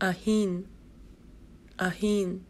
Ahin, Ahin.